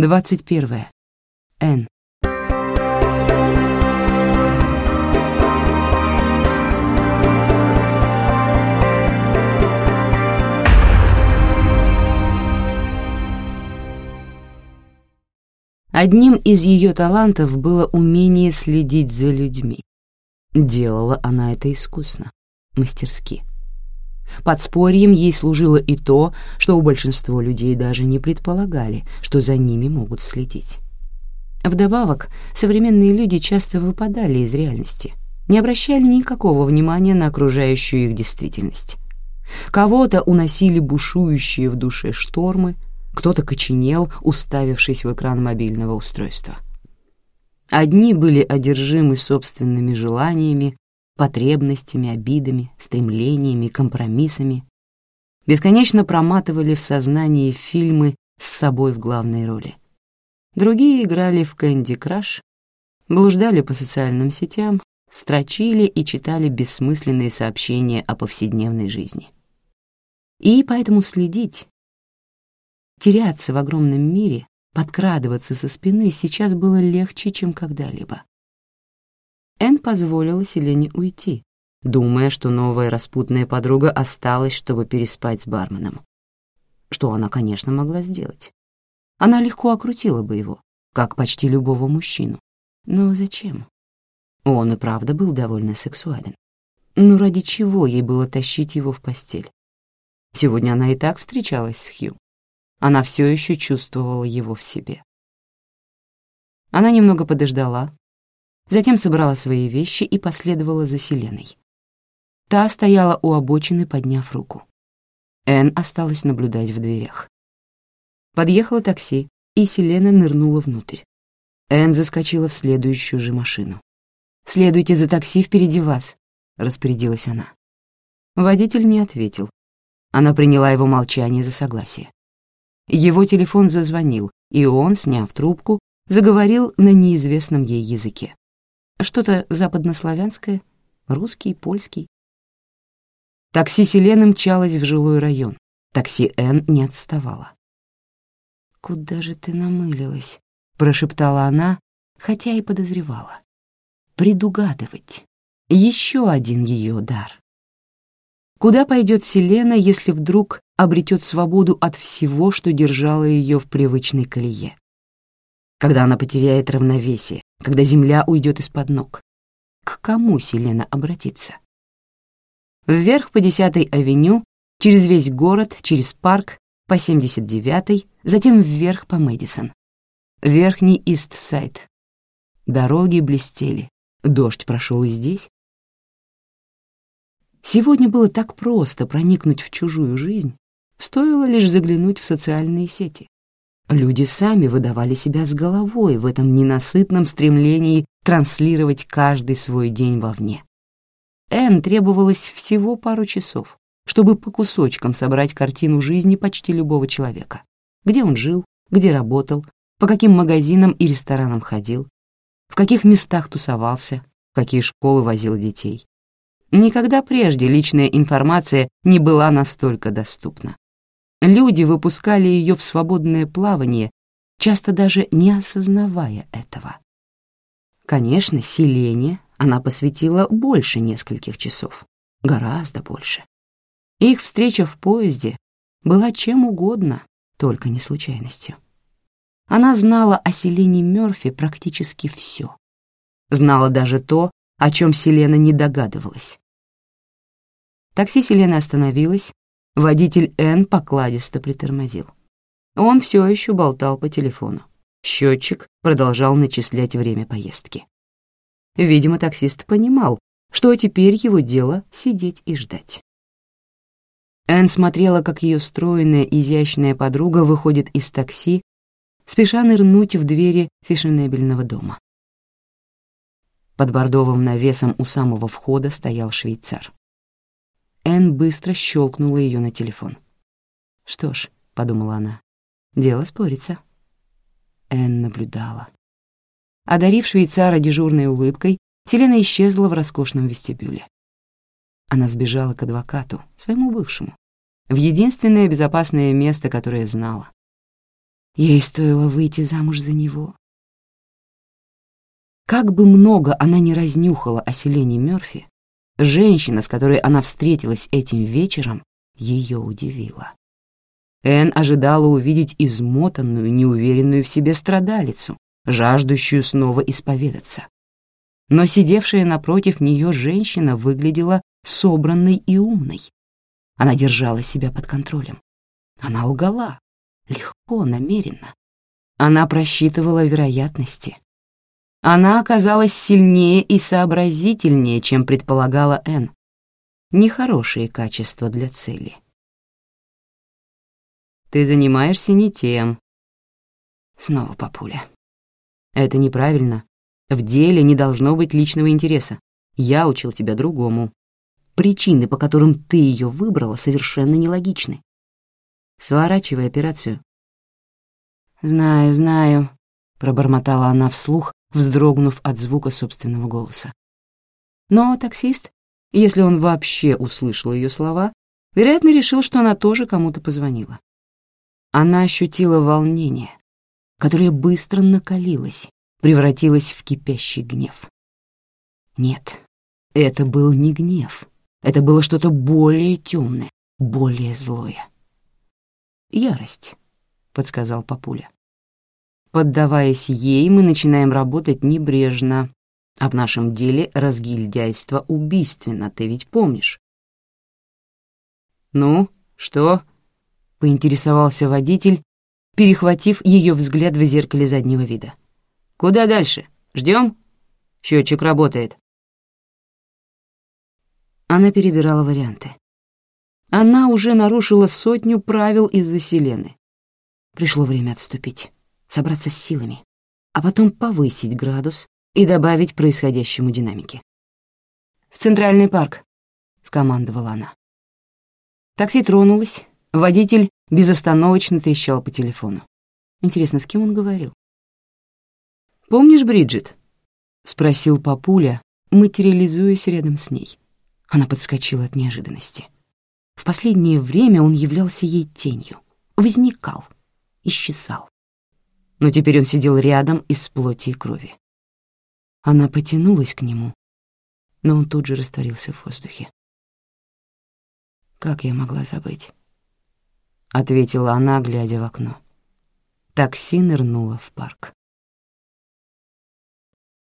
Двадцать первое. Н. Одним из ее талантов было умение следить за людьми. Делала она это искусно, мастерски. Подспорьем ей служило и то, что у большинства людей даже не предполагали, что за ними могут следить. Вдобавок, современные люди часто выпадали из реальности, не обращали никакого внимания на окружающую их действительность. Кого-то уносили бушующие в душе штормы, кто-то коченел, уставившись в экран мобильного устройства. Одни были одержимы собственными желаниями, потребностями, обидами, стремлениями, компромиссами, бесконечно проматывали в сознании фильмы с собой в главной роли. Другие играли в Кэнди Краш, блуждали по социальным сетям, строчили и читали бессмысленные сообщения о повседневной жизни. И поэтому следить, теряться в огромном мире, подкрадываться со спины сейчас было легче, чем когда-либо. Энн позволила Селене уйти, думая, что новая распутная подруга осталась, чтобы переспать с барменом. Что она, конечно, могла сделать. Она легко окрутила бы его, как почти любого мужчину. Но зачем? Он и правда был довольно сексуален. Но ради чего ей было тащить его в постель? Сегодня она и так встречалась с Хью. Она все еще чувствовала его в себе. Она немного подождала, затем собрала свои вещи и последовала за Селеной. Та стояла у обочины, подняв руку. Энн осталась наблюдать в дверях. Подъехало такси, и Селена нырнула внутрь. Энн заскочила в следующую же машину. «Следуйте за такси впереди вас», — распорядилась она. Водитель не ответил. Она приняла его молчание за согласие. Его телефон зазвонил, и он, сняв трубку, заговорил на неизвестном ей языке. Что-то западнославянское, русский, польский. Такси Селены мчалось в жилой район. Такси Н не отставало. «Куда же ты намылилась?» — прошептала она, хотя и подозревала. «Предугадывать. Еще один ее дар». Куда пойдет Селена, если вдруг обретет свободу от всего, что держало ее в привычной колее? Когда она потеряет равновесие, когда земля уйдет из-под ног. К кому Селена обратится? Вверх по 10-й авеню, через весь город, через парк, по 79-й, затем вверх по Мэдисон. Верхний Ист-Сайд. Дороги блестели, дождь прошел и здесь. Сегодня было так просто проникнуть в чужую жизнь, стоило лишь заглянуть в социальные сети. Люди сами выдавали себя с головой в этом ненасытном стремлении транслировать каждый свой день вовне. Энн требовалось всего пару часов, чтобы по кусочкам собрать картину жизни почти любого человека. Где он жил, где работал, по каким магазинам и ресторанам ходил, в каких местах тусовался, в какие школы возил детей. Никогда прежде личная информация не была настолько доступна. Люди выпускали ее в свободное плавание, часто даже не осознавая этого. Конечно, Селене она посвятила больше нескольких часов, гораздо больше. Их встреча в поезде была чем угодно, только не случайностью. Она знала о Селене Мёрфи практически все. Знала даже то, о чем Селена не догадывалась. Такси Селена остановилась, Водитель Н покладисто притормозил. Он все еще болтал по телефону. Счетчик продолжал начислять время поездки. Видимо, таксист понимал, что теперь его дело сидеть и ждать. Энн смотрела, как ее стройная, изящная подруга выходит из такси, спеша нырнуть в двери фешенебельного дома. Под бордовым навесом у самого входа стоял швейцар. Энн быстро щелкнула ее на телефон. «Что ж», — подумала она, — «дело спорится». Энн наблюдала. Одарив швейцара дежурной улыбкой, Селена исчезла в роскошном вестибюле. Она сбежала к адвокату, своему бывшему, в единственное безопасное место, которое знала. Ей стоило выйти замуж за него. Как бы много она ни разнюхала о селении Мёрфи, женщина, с которой она встретилась этим вечером, ее удивила. Энн ожидала увидеть измотанную, неуверенную в себе страдалицу, жаждущую снова исповедаться. Но сидевшая напротив нее женщина выглядела собранной и умной. Она держала себя под контролем. Она лгала, легко, намеренно. Она просчитывала вероятности. Она оказалась сильнее и сообразительнее, чем предполагала Энн. Нехорошие качества для цели. «Ты занимаешься не тем». Снова папуля. «Это неправильно. В деле не должно быть личного интереса. Я учил тебя другому. Причины, по которым ты ее выбрала, совершенно нелогичны. Сворачивай операцию. «Знаю, знаю», — пробормотала она вслух, вздрогнув от звука собственного голоса. Но таксист, если он вообще услышал ее слова, вероятно, решил, что она тоже кому-то позвонила. Она ощутила волнение, которое быстро накалилось, превратилось в кипящий гнев. Нет, это был не гнев, это было что-то более темное, более злое. «Ярость», — подсказал папуля. «Поддаваясь ей, мы начинаем работать небрежно, а в нашем деле разгильдяйство убийственно, ты ведь помнишь?» «Ну, что?» — поинтересовался водитель, перехватив ее взгляд в зеркале заднего вида. «Куда дальше? Ждем? Счетчик работает». Она перебирала варианты. Она уже нарушила сотню правил из-за Селены. Пришло время отступить, собраться с силами, а потом повысить градус и добавить происходящему динамики. «В Центральный парк», — скомандовала она. Такси тронулось, водитель безостановочно трещал по телефону. Интересно, с кем он говорил? «Помнишь Бриджит?» — спросил папуля, материализуясь рядом с ней. Она подскочила от неожиданности. В последнее время он являлся ей тенью, возникал, исчезал. Но теперь он сидел рядом из плоти и крови. Она потянулась к нему, но он тут же растворился в воздухе. «Как я могла забыть?» — ответила она, глядя в окно. Такси нырнуло в парк.